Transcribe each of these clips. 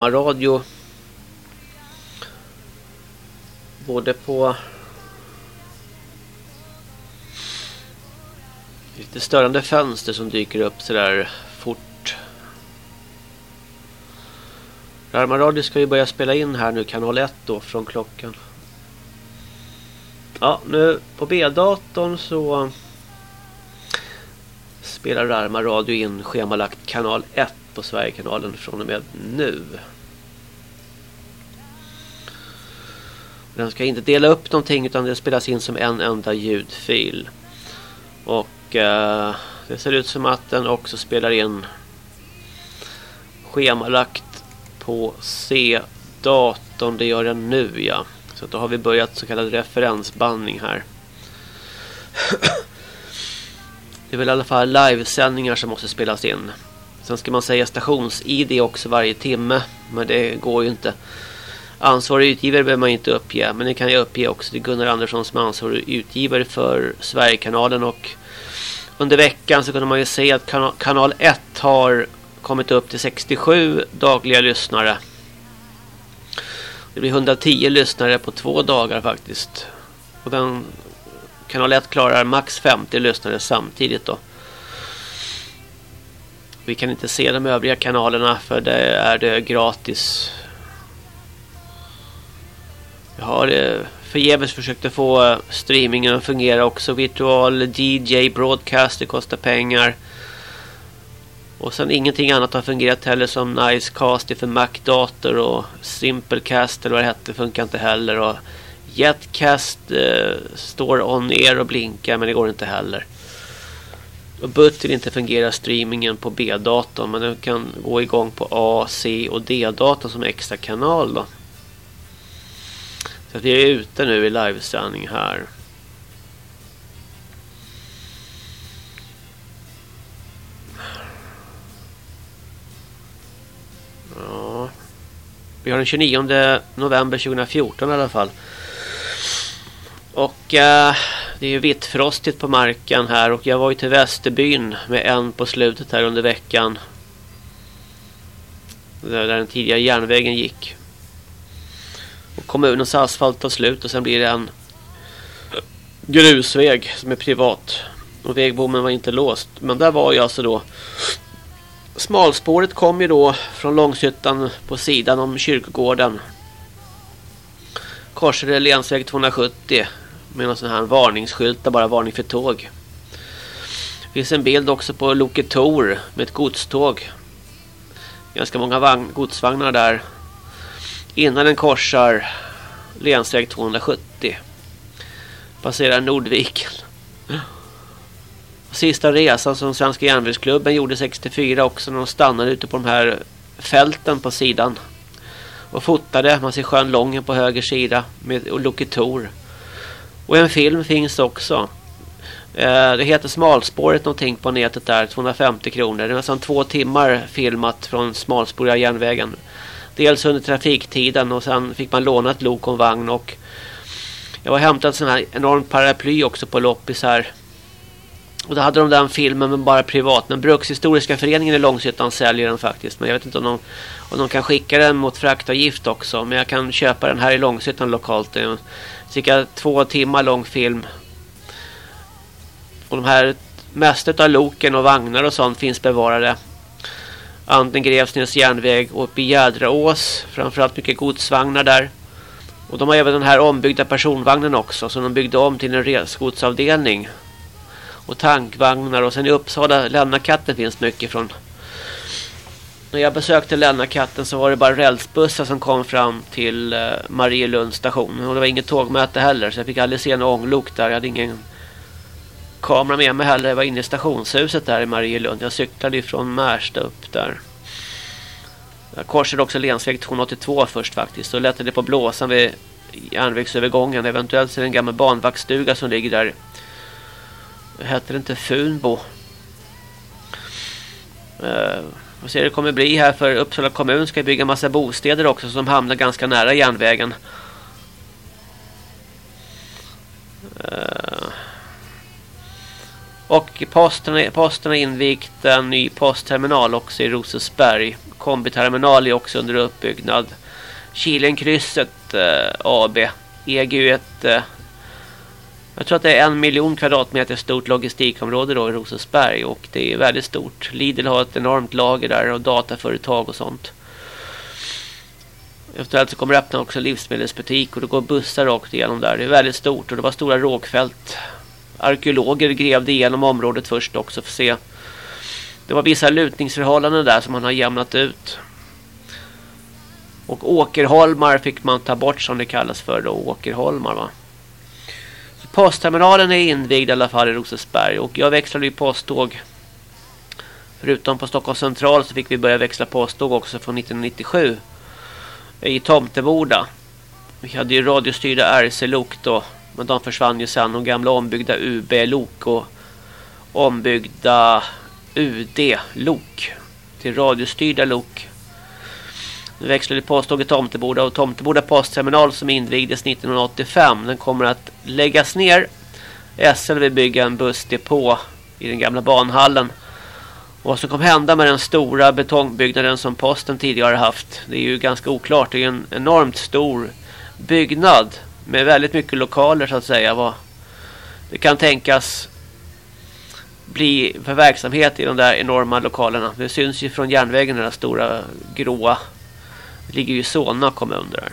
radio både på lite störande fönster som dyker upp sådär fort. Larma Radio ska ju börja spela in här nu kanal 1 då från klockan. Ja, nu på B-datorn så spelar Rarma Radio in schemalagt kanal 1 på Sverigekanalen från och med nu. Den ska inte dela upp någonting utan det spelas in som en enda ljudfil. Och eh, det ser ut som att den också spelar in schemalagt på C-datorn. Det gör den nu ja. Så då har vi börjat så kallad referensbandning här. Det är väl i alla fall livesändningar som måste spelas in. Sen ska man säga stations-id också varje timme. Men det går ju inte. Ansvarig utgivare behöver man inte uppge. Men det kan jag uppge också Det är Gunnar Andersson som är ansvarig utgivare för Sverigekanalen. Och under veckan så kunde man ju se att kanal, kanal 1 har kommit upp till 67 dagliga lyssnare. Det blir 110 lyssnare på två dagar faktiskt. Och den kanal 1 klarar max 50 lyssnare samtidigt då. Vi kan inte se de övriga kanalerna för det är det gratis. Jag har eh, förgäves försökt att få eh, streamingen att fungera också. Virtual DJ Broadcast, det kostar pengar. Och sen ingenting annat har fungerat heller som Nicecast för Mac-dator och Simplecast eller vad det hette funkar inte heller. Och Jetcast eh, står on air och blinkar men det går inte heller. Och BUT vill inte fungera streamingen på B-datorn men den kan gå igång på A, C och D-datorn som extra kanal då. Så att vi är ute nu i livesändning här. Ja. Vi har den 29 november 2014 i alla fall. Och eh, det är ju vitt frostigt på marken här och jag var ju till Västerbyn med en på slutet här under veckan. Där den tidigare järnvägen gick. Och kommunens asfalt tar slut och sen blir det en grusväg som är privat. Och vägbommen var inte låst. Men där var ju alltså då Smalspåret kom ju då från Långshyttan på sidan om kyrkogården. Korsade länsväg 270 med en sån här varningsskylt där bara varning för tåg. Det finns en bild också på Loket Tor med ett godståg. Ganska många vagn, godsvagnar där. Innan den korsar länsväg 270. Passerar Nordviken. Sista resan som Svenska järnvägsklubben gjorde 64 också när de stannade ute på de här fälten på sidan. Och fotade. Man ser sjön Lången på höger sida med Loket Tor. Och en film finns också. Eh, det heter Smalspåret någonting på nätet där. 250 kronor. Det är nästan två timmar filmat från smalspåriga järnvägen. Dels under trafiktiden och sen fick man låna ett lok och vagn. Och jag var hämtat sån här enorm paraply också på loppis här. Och då hade de den filmen men bara privat. Men Brukshistoriska föreningen i Långshyttan säljer den faktiskt. Men jag vet inte om de, om de kan skicka den mot fraktavgift också. Men jag kan köpa den här i Långshyttan lokalt. Det är en cirka två timmar lång film. Och de här mesta av loken och vagnar och sånt finns bevarade. Anden Grevsnäs järnväg och uppe i Jädraås. Framförallt mycket godsvagnar där. Och de har även den här ombyggda personvagnen också. Som de byggde om till en resgodsavdelning och tankvagnar. Och sen i Uppsala Lennakatten finns mycket från när jag besökte Lennakatten så var det bara rälsbussar som kom fram till eh, Marielunds station. Och det var inget tågmöte heller så jag fick aldrig se någon ånglok där. Jag hade ingen kamera med mig heller. Jag var inne i stationshuset där i Marielund. Jag cyklade ifrån Märsta upp där. Jag korsade också länsväg 282 först faktiskt. Och lättade på blåsan vid järnvägsövergången. Eventuellt så är det en gammal banvaktstuga som ligger där heter det inte Funbo. Eh, uh, vad ser det kommer bli här för Uppsala kommun ska bygga massa bostäder också som hamnar ganska nära järnvägen. Eh, Och posten, posten har invigt en ny postterminal också i Rosersberg. Kombiterminal är också under uppbyggnad. Kilenkrysset eh, AB äger ett eh, jag tror att det är en miljon kvadratmeter stort logistikområde då i Rosensberg och det är väldigt stort. Lidl har ett enormt lager där och dataföretag och sånt. Eventuellt så kommer det öppna också livsmedelsbutik och det går bussar rakt igenom där. Det är väldigt stort och det var stora rågfält. Arkeologer grävde igenom området först också för att se. Det var vissa lutningsförhållanden där som man har jämnat ut. Och åkerholmar fick man ta bort som det kallas för då. Åkerholmar va. Postterminalen är invigd i alla fall i Rosersberg Och jag växlade ju posttåg. Förutom på Stockholms central så fick vi börja växla posttåg också från 1997 i Tomteboda. Vi hade ju radiostyrda RC-lok då. Men de försvann ju sen. De gamla ombyggda UB-lok och ombyggda UD-lok. Till radiostyrda lok. Nu växlade posttåget Tomteboda och Tomteboda postterminal som invigdes 1985. Den kommer att läggas ner. SL vill bygga en bussdepå i den gamla banhallen. Vad som kommer hända med den stora betongbyggnaden som posten tidigare haft. Det är ju ganska oklart. Det är en enormt stor byggnad med väldigt mycket lokaler så att säga. Vad det kan tänkas bli för verksamhet i de där enorma lokalerna. Det syns ju från järnvägen den där stora gråa. Det ligger ju i Solna kommun där.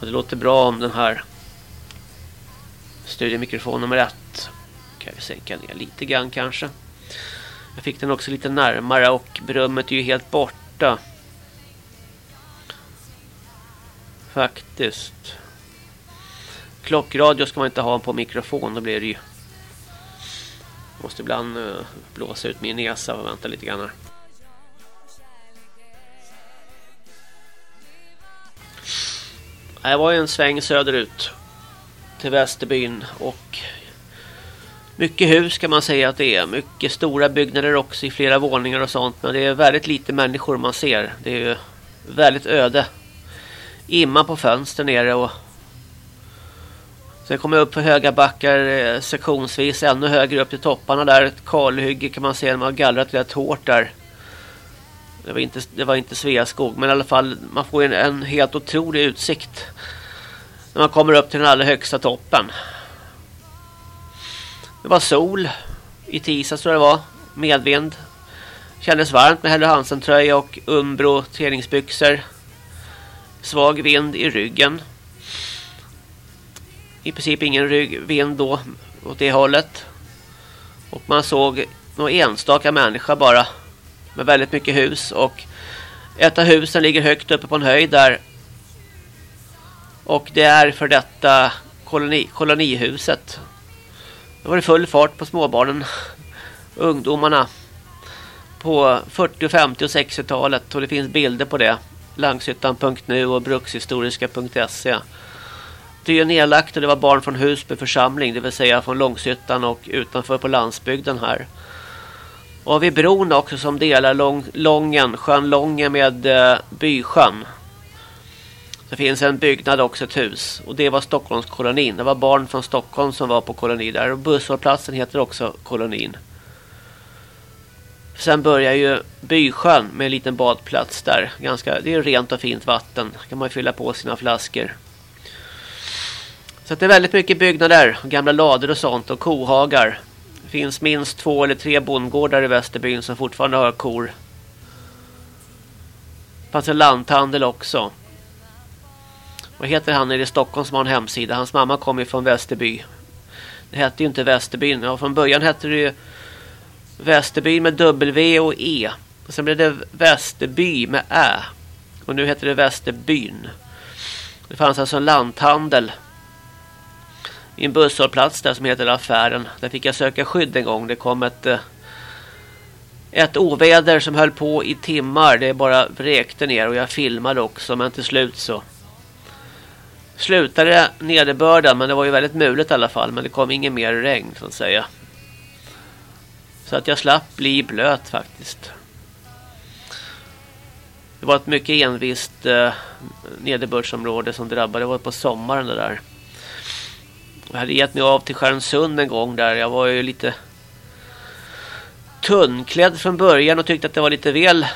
Och det låter bra om den här studiemikrofon nummer ett. Kan vi sänka ner lite grann kanske. Jag fick den också lite närmare och brummet är ju helt borta. Faktiskt. Klockradio ska man inte ha på mikrofon, då blir det ju. Måste ibland eh, blåsa ut min näsa och vänta lite grann här. Det var ju en sväng söderut till Västerbyn och mycket hus kan man säga att det är. Mycket stora byggnader också i flera våningar och sånt. Men det är väldigt lite människor man ser. Det är väldigt öde. Imma på fönster nere och Sen kommer jag upp för höga backar eh, sektionsvis ännu högre upp till topparna där. Ett kalhygge kan man se när man har gallrat rätt hårt där. Det var inte, det var inte Sveaskog men i alla fall man får en, en helt otrolig utsikt. När man kommer upp till den allra högsta toppen. Det var sol i tisdags tror jag det var. Medvind. Kändes varmt med Helle Hansen tröja och Umbro träningsbyxor. Svag vind i ryggen. I princip ingen ryggvind då åt det hållet. Och man såg några enstaka människa bara med väldigt mycket hus och ett av husen ligger högt uppe på en höjd där och det är för detta koloni, kolonihuset. Det var det full fart på småbarnen, ungdomarna på 40, 50 och 60-talet och det finns bilder på det. Langshyttan.nu och brukshistoriska.se. Det är nedlagt och det var barn från Husby församling, det vill säga från Långshyttan och utanför på landsbygden här. Och vid bron också som delar lång, Lången, sjön Lången med eh, Bysjön. Det finns en byggnad också, ett hus. Och det var Stockholmskolonin. Det var barn från Stockholm som var på koloni där. Och busshållplatsen heter också kolonin. Sen börjar ju Bysjön med en liten badplats där. Ganska, det är rent och fint vatten. Där kan man fylla på sina flaskor. Så det är väldigt mycket byggnader. Gamla lador och sånt. Och kohagar. Det finns minst två eller tre bondgårdar i Västerbyn som fortfarande har kor. Det fanns en lanthandel också. Vad heter han i Stockholm som har en hemsida? Hans mamma kom ju från Västerby. Det hette ju inte Västerbyn. Ja, från början hette det ju Västerby med W och E. Och sen blev det Västerby med Ä. Och nu heter det Västerbyn. Det fanns alltså en lanthandel. I en busshållplats där som heter Affären. Där fick jag söka skydd en gång. Det kom ett eh, ett oväder som höll på i timmar. Det bara vräkte ner och jag filmade också. Men till slut så slutade nederbörden men det var ju väldigt mulet i alla fall men det kom ingen mer regn så att säga. Så att jag slapp bli blöt faktiskt. Det var ett mycket envist eh, nederbördsområde som drabbade. Det var på sommaren det där. Jag hade gett mig av till Stjärnsund en gång där. Jag var ju lite tunnklädd från början och tyckte att det var lite väl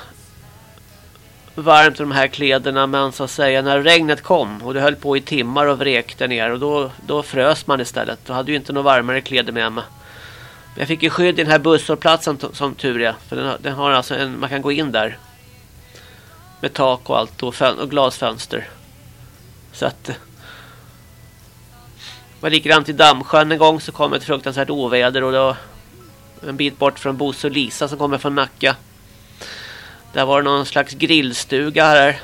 varmt i de här kläderna men så att säga när regnet kom och det höll på i timmar och vräkte ner och då, då frös man istället. Då hade ju inte några varmare kläder med mig. Men jag fick ju skydd i den här busshållplatsen som tur är. För den, den, har alltså en, man kan gå in där. Med tak och allt och, och glasfönster. Så att... Det var likadant i Dammsjön en gång så kom ett fruktansvärt oväder och då en bit bort från Bosse och Lisa som kommer från Nacka. Där var det någon slags grillstuga här.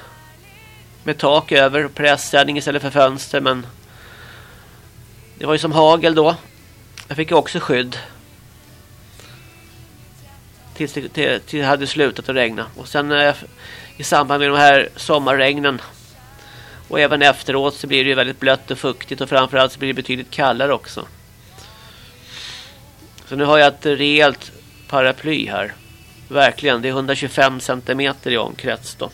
Med tak över pressändning istället för fönster. Men det var ju som hagel då. Jag fick ju också skydd. Tills det, till, till det hade slutat att regna. Och sen eh, i samband med de här sommarregnen. Och även efteråt så blir det ju väldigt blött och fuktigt. Och framförallt så blir det betydligt kallare också. Så nu har jag ett rejält paraply här. Verkligen, det är 125 cm i omkrets då.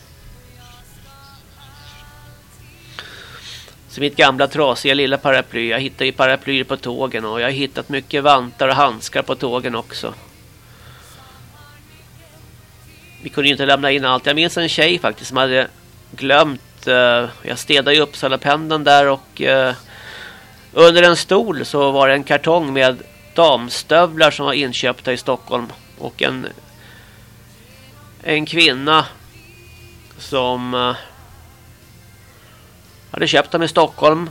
Så mitt gamla trasiga lilla paraply. Jag hittar ju paraplyer på tågen och jag har hittat mycket vantar och handskar på tågen också. Vi kunde ju inte lämna in allt. Jag minns en tjej faktiskt som hade glömt eh, jag städade ju Uppsala pendeln där och eh, under en stol så var det en kartong med damstövlar som var inköpta i Stockholm och en en kvinna som eh, hade köpt dem i Stockholm,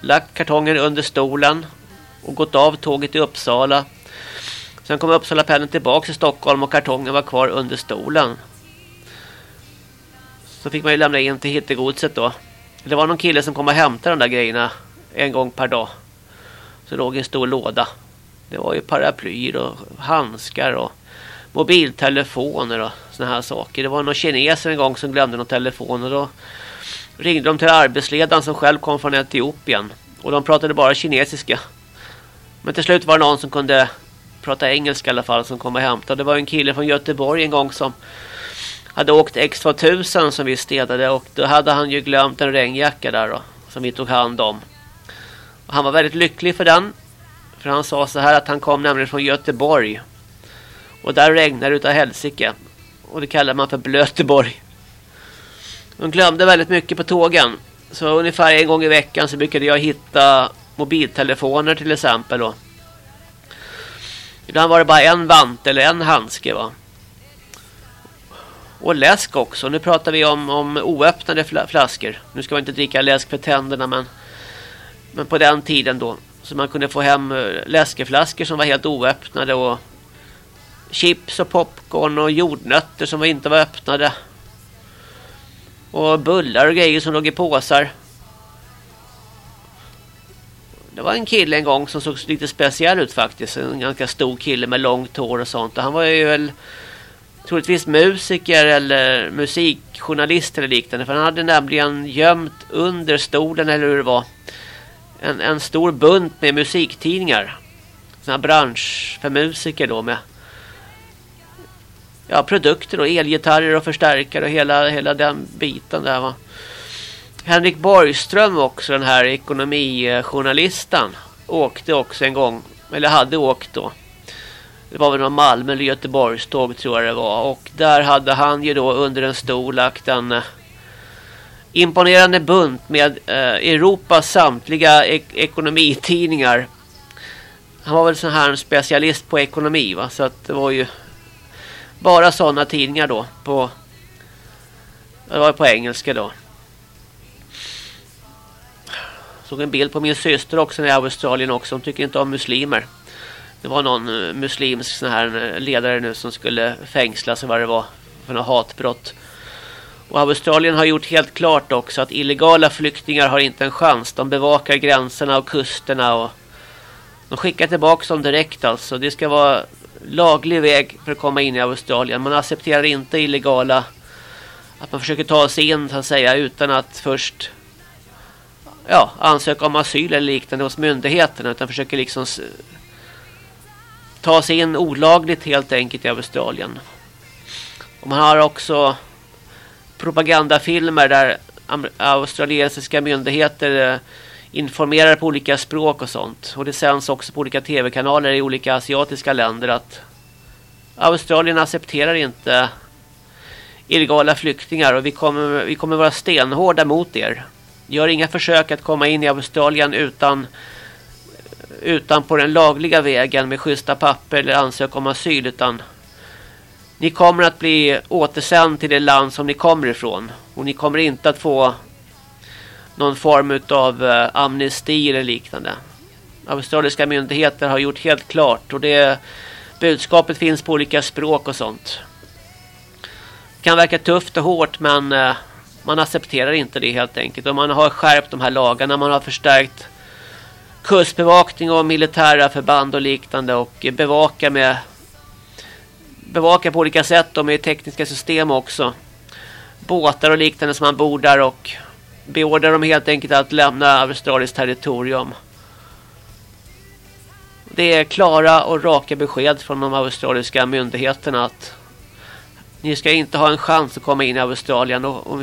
lagt kartongen under stolen och gått av tåget i Uppsala. Sen kom Uppsala pendeln tillbaka till Stockholm och kartongen var kvar under stolen. Så fick man ju lämna in till hittegodset då. Det var någon kille som kom och hämtade de där grejerna en gång per dag. Så låg en stor låda. Det var ju paraplyer och handskar och mobiltelefoner och såna här saker. Det var någon kineser en gång som glömde någon telefon och då ringde de till arbetsledaren som själv kom från Etiopien. Och de pratade bara kinesiska. Men till slut var det någon som kunde prata engelska i alla fall som kom och hämtade. Det var en kille från Göteborg en gång som hade åkt X2000 som vi städade och då hade han ju glömt en regnjacka där då, som vi tog hand om. Och han var väldigt lycklig för den. För han sa så här att han kom nämligen från Göteborg. Och där regnar det utav helsike. Och det kallar man för Blöteborg. De glömde väldigt mycket på tågen. Så ungefär en gång i veckan så brukade jag hitta mobiltelefoner till exempel. Då. Ibland var det bara en vant eller en handske va. Och läsk också. Nu pratar vi om, om oöppnade flaskor. Nu ska man inte dricka läsk för tänderna men, men på den tiden då. Så man kunde få hem eh, läskeflaskor som var helt oöppnade och chips och popcorn och jordnötter som inte var öppnade. Och bullar och grejer som låg i påsar. Det var en kille en gång som såg lite speciell ut faktiskt. En ganska stor kille med långt hår och sånt. Och han var ju väl troligtvis musiker eller musikjournalist eller liknande. För han hade nämligen gömt under stolen eller hur det var. En, en stor bunt med musiktidningar. Sådana bransch för musiker då med ja, produkter och elgitarrer och förstärkare och hela, hela den biten där va. Henrik Borgström också den här ekonomijournalisten åkte också en gång eller hade åkt då. Det var väl någon Malmö eller Göteborgståg tror jag det var och där hade han ju då under en stol lagt en eh, imponerande bunt med eh, Europas samtliga ek ekonomitidningar. Han var väl sån här specialist på ekonomi va så att det var ju bara sådana tidningar då på det var på engelska då. Såg en bild på min syster också när jag är i Australien också. Hon tycker inte om muslimer. Det var någon eh, muslimsk sån här eh, ledare nu som skulle fängslas och vad det var för något hatbrott. Och Australien har gjort helt klart också att illegala flyktingar har inte en chans. De bevakar gränserna och kusterna och de skickar tillbaka dem direkt alltså. Det ska vara laglig väg för att komma in i Australien. Man accepterar inte illegala att man försöker ta sig in så att säga utan att först ja, ansöka om asyl eller liknande hos myndigheterna utan försöker liksom ta sig in olagligt helt enkelt i Australien. Och man har också propagandafilmer där australiensiska myndigheter eh, informerar på olika språk och sånt. Och det sänds också på olika tv-kanaler i olika asiatiska länder att Australien accepterar inte illegala flyktingar och vi kommer, vi kommer vara stenhårda mot er. Gör inga försök att komma in i Australien utan, utan på den lagliga vägen med schyssta papper eller ansök om asyl utan ni kommer att bli återsänd till det land som ni kommer ifrån. Och ni kommer inte att få någon form av eh, amnesti eller liknande. Australiska myndigheter har gjort helt klart och det budskapet finns på olika språk och sånt. Det kan verka tufft och hårt men eh, man accepterar inte det helt enkelt. Och man har skärpt de här lagarna, man har förstärkt kustbevakning och militära förband och liknande och bevaka med bevaka på olika sätt och med tekniska system också. Båtar och liknande som man bordar och beordrar dem helt enkelt att lämna Australiskt territorium. Det är klara och raka besked från de australiska myndigheterna att ni ska inte ha en chans att komma in i Australien och, och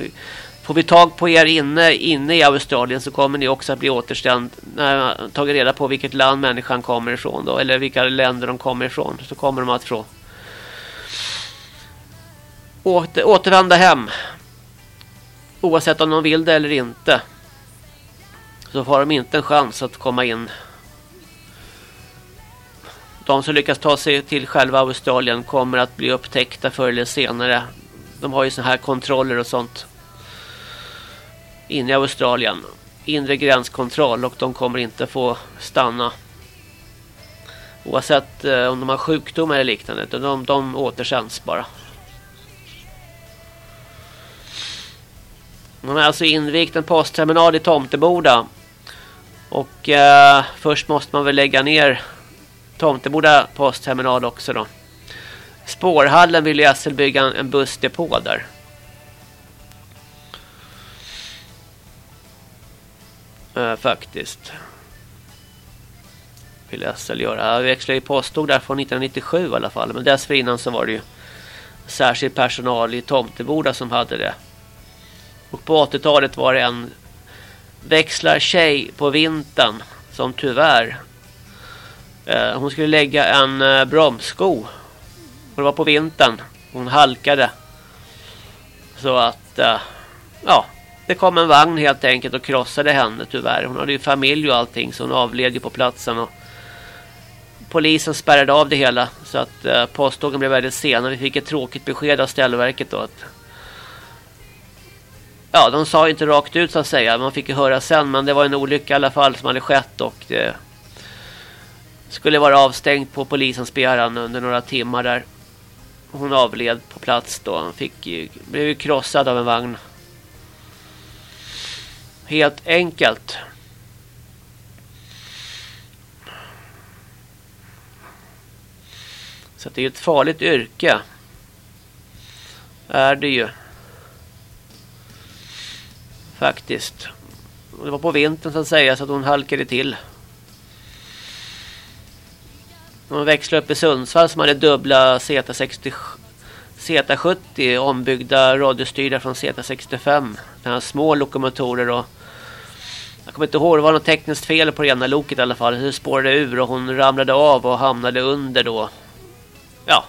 får vi tag på er inne, inne i Australien så kommer ni också att bli återställd. när man tagit reda på vilket land människan kommer ifrån då, eller vilka länder de kommer ifrån så kommer de att få åter, återvända hem. Oavsett om de vill det eller inte. Så har de inte en chans att komma in. De som lyckas ta sig till själva Australien kommer att bli upptäckta förr eller senare. De har ju sådana här kontroller och sånt. Inne i Australien. Inre gränskontroll och de kommer inte få stanna. Oavsett eh, om de har sjukdomar eller liknande. De, de återsänds bara. Man har alltså invigt en postterminal i Tomteboda. Och eh, först måste man väl lägga ner Tomteboda postterminal också då. Spårhallen vill ju SL bygga en, en bussdepå där. Eh, faktiskt. Vill SL göra. Jag växlade ju posttåg där från 1997 i alla fall. Men dessförinnan så var det ju särskild personal i Tomteboda som hade det. Och på 80-talet var det en växlartjej på vintern som tyvärr eh, hon skulle lägga en eh, bromssko. Och det var på vintern. Hon halkade. Så att eh, ja, det kom en vagn helt enkelt och krossade henne tyvärr. Hon hade ju familj och allting så hon avled ju på platsen och polisen spärrade av det hela så att eh, posttågen blev väldigt sena. Vi fick ett tråkigt besked av ställverket då att ja, de sa inte rakt ut så att säga. Man fick ju höra sen, men det var en olycka i alla fall som hade skett och det skulle vara avstängt på polisens begäran under några timmar där. Hon avled på plats då. Hon fick ju, blev ju krossad av en vagn. Helt enkelt. Så det är ett farligt yrke. Är det ju. Faktiskt. Det var på vintern så att säga så att hon halkade till. Hon växlade upp i Sundsvall som hade dubbla Z60 Z70 ombyggda radiostyrda från Z65. Den här små lokomotorer och jag kommer inte ihåg, det var något tekniskt fel på det ena loket i alla fall. Det spårade ur och hon ramlade av och hamnade under då. Ja,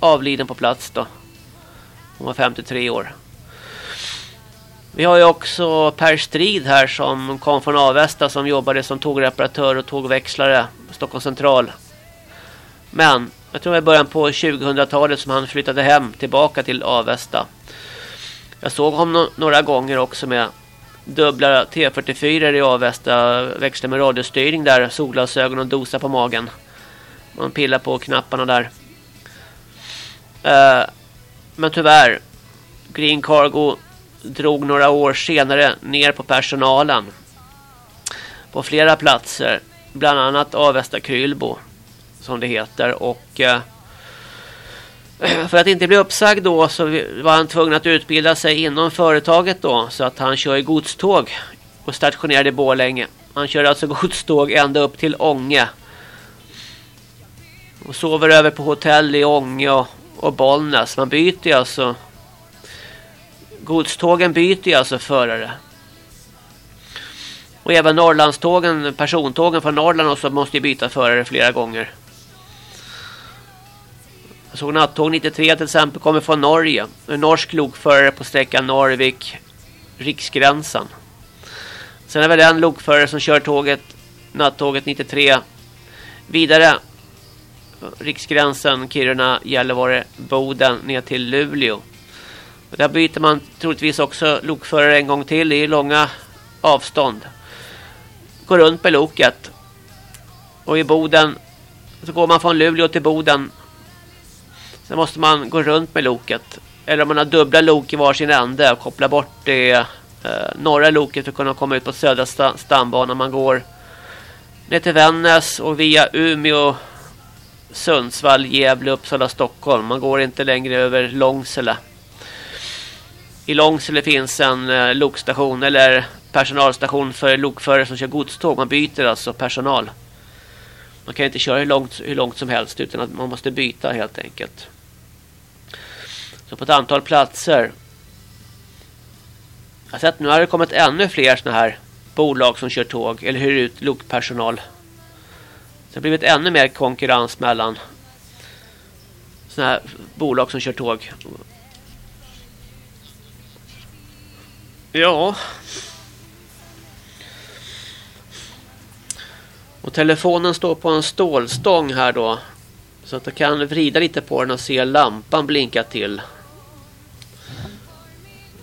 avliden på plats då. Hon var 53 år. Vi har ju också Per Strid här som kom från Avesta som jobbade som tågreparatör och tågväxlare Stockholm central. Men jag tror det var i början på 2000-talet som han flyttade hem tillbaka till Avesta. Jag såg honom några gånger också med dubbla T44 i Avesta. växlar med radiostyrning där, solglasögon och dosa på magen. Man pillar på knapparna där. Uh, men tyvärr, Green Cargo drog några år senare ner på personalen på flera platser. Bland annat Avesta Krylbo som det heter. Och eh, för att inte bli uppsagd då så var han tvungen att utbilda sig inom företaget då. Så att han kör godståg och stationerade i Borlänge. Han kör alltså godståg ända upp till Ånge. Och sover över på hotell i Ånge och, och Bollnäs. Man byter ju alltså Godstågen byter ju alltså förare. Och även Norrlandstågen, persontågen från Norrland och så måste byta förare flera gånger. Jag såg nattåg 93 till exempel kommer från Norge. En norsk lokförare på sträckan Norvik Riksgränsen. Sen är väl en lokförare som kör tåget nattåget 93 vidare Riksgränsen Kiruna, Gällivare, Boden ner till Luleå. där byter man troligtvis också lokförare en gång till i långa avstånd. Går runt med loket. Och i Boden så går man från Luleå till Boden. Sen måste man gå runt med loket. Eller om man har dubbla lok i varsin ände och koppla bort det eh, norra loket för att kunna komma ut på södra sta stambanan. Man går ner till Vännäs och via Umeå, Sundsvall, Gävle, Uppsala, Stockholm. Man går inte längre över Långsele. I Långsele finns en eh, lokstation eller personalstation för lokförare som kör godståg. Man byter alltså personal. Man kan inte köra hur långt, hur långt som helst utan att man måste byta helt enkelt. Så på ett antal platser. Jag har sett nu har det kommit ännu fler såna här bolag som kör tåg eller hyr ut lokpersonal. Så det har blivit ännu mer konkurrens mellan såna här bolag som kör tåg. Ja. Och telefonen står på en stålstång här då. Så att jag kan vrida lite på den och se lampan blinka till.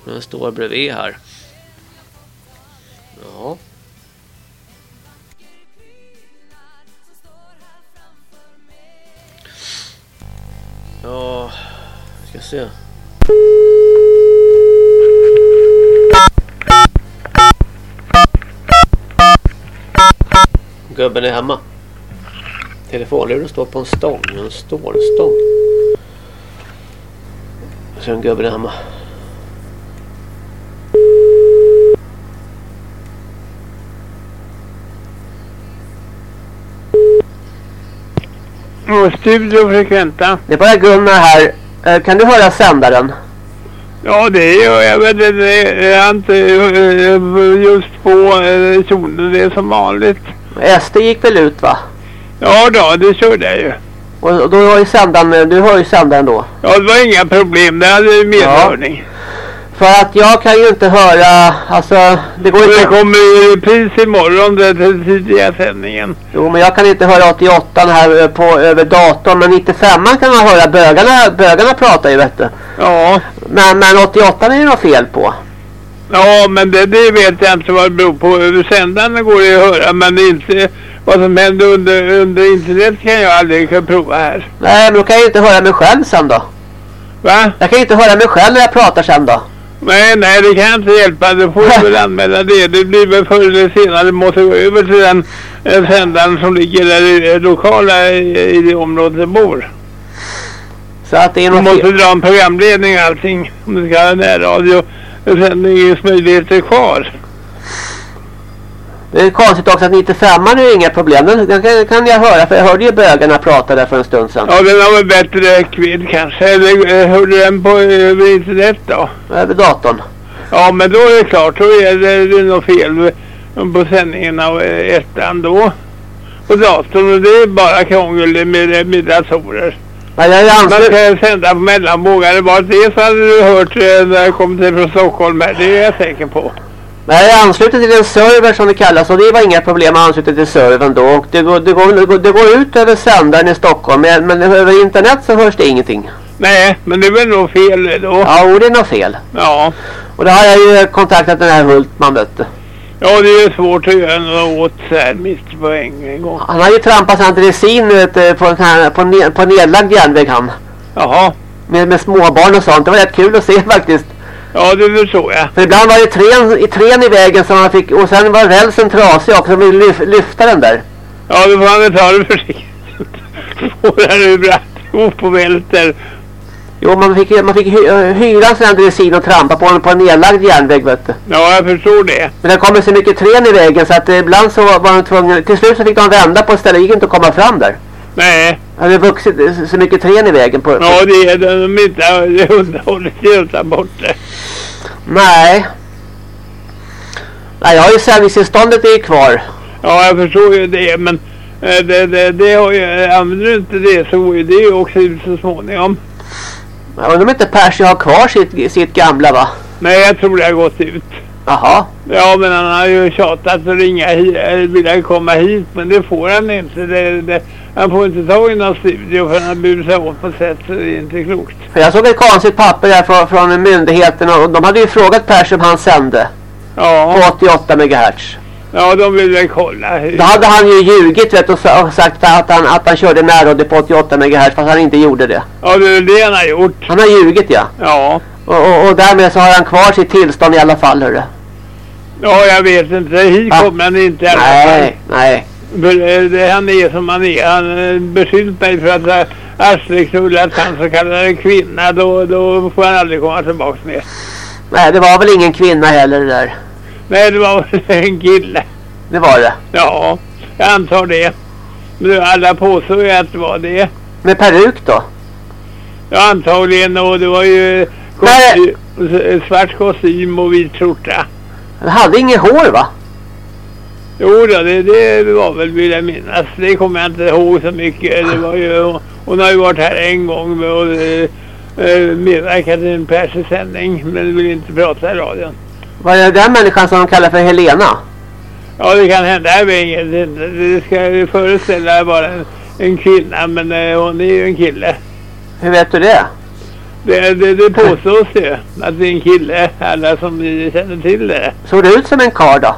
Den står bredvid här. Ja. Ja, vi ska se. Gubben är hemma. Telefonluren står på en stång, en stålstång. Så en gubben hemma. Studio Frekventa. Det är bara Gunnar här. Eh, kan du höra sändaren? Ja, det gör jag. Men det är inte eh, just på zonen. Eh, det är som vanligt. SD gick väl ut va? Ja då, det körde jag ju. Och då var ju sändaren, du hör ju sändaren då? Ja, det var inga problem. Det hade medhörning. Ja. För att jag kan ju inte höra, alltså det går inte... Det kommer pris imorgon, den tidiga sändningen. Jo, men jag kan inte höra 88 här på, över datorn, men 95 kan man höra, bögarna, bögarna pratar ju vet du. Ja. Men, men 88 är det något fel på. Ja, men det, det vet jag inte vad det beror på. Över sändaren går det att höra, men inte vad som händer under, under internet kan jag aldrig prova här. Nej, men då kan jag inte höra mig själv sen då. Va? Jag kan inte höra mig själv när jag pratar sen då. Nej, nej, det kan jag inte hjälpa. Du får väl anmäla det. Det blir väl förr eller senare. Du måste gå över till den eh, sändaren som ligger där i, lokala i, i det området du bor. Så att det är Du måste dra en programledning och allting. Om du ska ha närradio. Sändningsmöjligheter kvar. Det är konstigt också att 95 an är inga problem. Den, den kan, kan, jag höra för jag hörde ju bögarna prata där för en stund sedan. Ja, den har väl bättre räckvidd kanske. Eller eh, hörde den på över internet då? Över datorn. Ja, men då är det klart. Då är det, det är något fel på sändningen av eh, ettan då. På datorn och det är bara krångel med, med datorer. Ja, jag Man ska sända på mellanvågare. Bara det så hade du hört eh, när jag kom till från Stockholm här. Det är jag säker på. Nej, jag ansluter till en server som det kallas och det var inga problem att ansluta till servern då. Och det går, det går, det går ut över sändaren i Stockholm men, men över internet så hörs det ingenting. Nej, men det är väl nog fel då? Ja, det är nog fel. Ja. Och då har jag ju kontaktat den här Hultman vet du. Ja, det är svårt att göra något åt så här på en gång. Han har ju trampat Andresin på, på, på nedlagd järnväg han. Jaha. Med, med småbarn och sånt. Det var rätt kul att se faktiskt. Ja, det förstår jag. För ibland var det trän, i trän i vägen som man fick, och sen var rälsen trasig också, vi lyf, lyfta den där. Ja, då får man väl ta det försiktigt. Får den ur bratt, upp och välter. Jo, man fick, man fick hyra en sån här dressin och trampa på en, på en nedlagd järnväg, vet du. Ja, jag förstår det. Men det kommer så mycket trän i vägen så att ibland så var man tvungen, till slut så fick de vända på ett ställe, det gick inte att komma fram där. Nej. Det hade vuxit så mycket trän i vägen. På, ja, det är de inte underhållit helt där borta. Nej. Nej, jag har ju sändningstillståndet är kvar. Ja, jag förstår ju det, men eh, det, det, det har ju, använder du inte det så går ju det också ut så småningom. Jag undrar om inte Percy har kvar sitt, sitt gamla va? Nej, jag tror det har gått ut. Jaha. Ja, men han har ju tjatat att ringa hit, vill komma hit, men det får han inte. Det, det, han får inte ta i någon studio för han busar åt på sätt så det är inte klokt. För jag såg ett konstigt papper där från, från myndigheterna och de hade ju frågat Percy om han sände. Ja. På 88 MHz. Ja, de vill väl kolla. Då hade han ju ljugit vet, och sagt att han, att han körde närradio på 88 MHz fast han inte gjorde det. Ja, det är det han har gjort. Han har ljugit ja. Ja. Och, och, och därmed så har han kvar sitt tillstånd i alla fall hörru. Ja, jag vet inte. Hit Ah. kommer han inte i alla Nej, nej. Eh, det, han är som han är. Han eh, beskyllt mig för att ha arslet hans så kallade kvinna. Då, då får han aldrig komma tillbaka med. Nej, det var väl ingen kvinna heller det där. Nej, det var en kille. Det var det. Ja, jag antar det. Men alla påstår ju att det var det. Med peruk då? Ja, antagligen. Och det var ju kostym, svart kostym och vit skjorta. Han hade inget hår va? Jo det, det var väl vill jag minnas. Det kommer jag inte ihåg så mycket. Det var ju, hon har ju varit här en gång och eh, eh, medverkat i en Persisk sändning men vill inte prata i radion. Var det den människan som de kallar för Helena? Ja, det kan hända. Jag vet. Det, ska föreställa bara en, en kvinna men eh, hon är ju en kille. Hur vet du det? Det, det, det påstås ju att det är en kille. Alla som känner till det. Såg det ut som en karl då?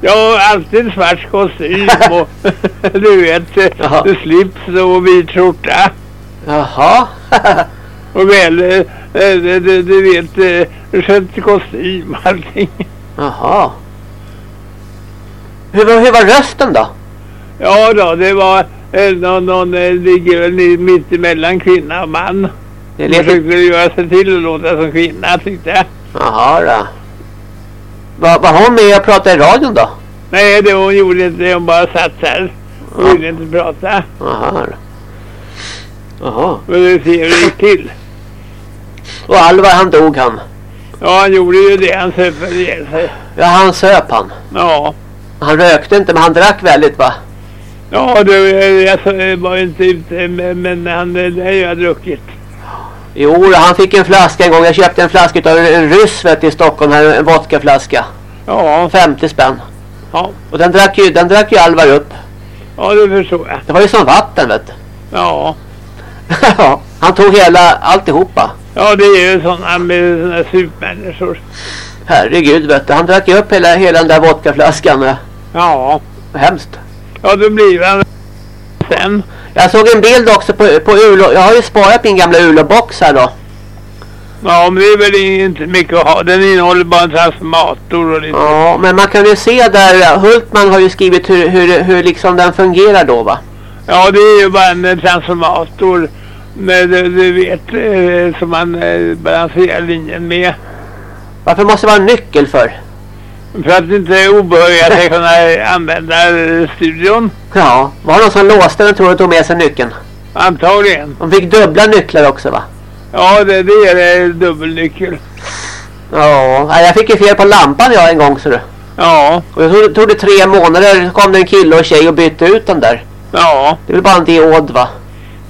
Ja, alltid svart kostym och du vet, eh, Jaha. slips och vit skjorta. Jaha. Och väl, eh, eh, du, du, du vet, eh, skött kostym och allting. Jaha. Hur var, hur var rösten då? Ja då, det var eh, någon, någon eh, ligger väl mitt emellan kvinna och man. Det lät... försökte göra sig till och låta som kvinna tyckte jag. Jaha då. Var, var hon med och pratade i radion då? Nej, det hon gjorde inte det. Hon bara satt här och Ja. ville inte prata. Jaha. Jaha. Men det ser hur det gick till. Och Alvar han dog han. Ja, han gjorde ju det. Han söp ihjäl sig. Ja han söp han. Ja. Han rökte inte men han drack väldigt va? Ja, du, jag jag var inte ute men, men han, det har jag druckit. Jo han fick en flaska en gång. Jag köpte en flaska av en, ryss vet, i Stockholm här. En vodkaflaska. Ja, 50 spänn. ja, Och den drack ju, den drack ju Alvar upp. ja det förstår jag. Det var ju som vatten vet du. Ja. Han tog hela alltihopa. Ja, det är ju sådana med sådana här supmänniskor. Herregud vet du. Han drack ju upp hela, hela den där vodkaflaskan. eh. Ja. Hemskt. Ja, då blir han sen. Jag såg en bild också på, på Ulo. Jag har ju sparat min gamla Ulo-box här då. Ja, men det är väl inte mycket att ha. Den innehåller bara en transformator och lite. Ja, men man kan ju se där. Hultman har ju skrivit hur, hur, hur liksom den fungerar då va? Ja, det är ju bara en transformator. Med, du, du vet, eh, som man eh, balanserar linjen med. Varför måste det vara en nyckel för? För att inte obehöriga ska kunna använda studion. Ja, var det någon som låste den tror du tog med sig nyckeln? Antagligen. De fick dubbla nycklar också va? Ja, det, det är dubbelnyckel. Ja, jag fick ju fel på lampan jag en gång så du. Ja, Och jag tog, tog det tre månader så kom det en kille och tjej och bytte ut den där. ja. Det är väl bara en diod va?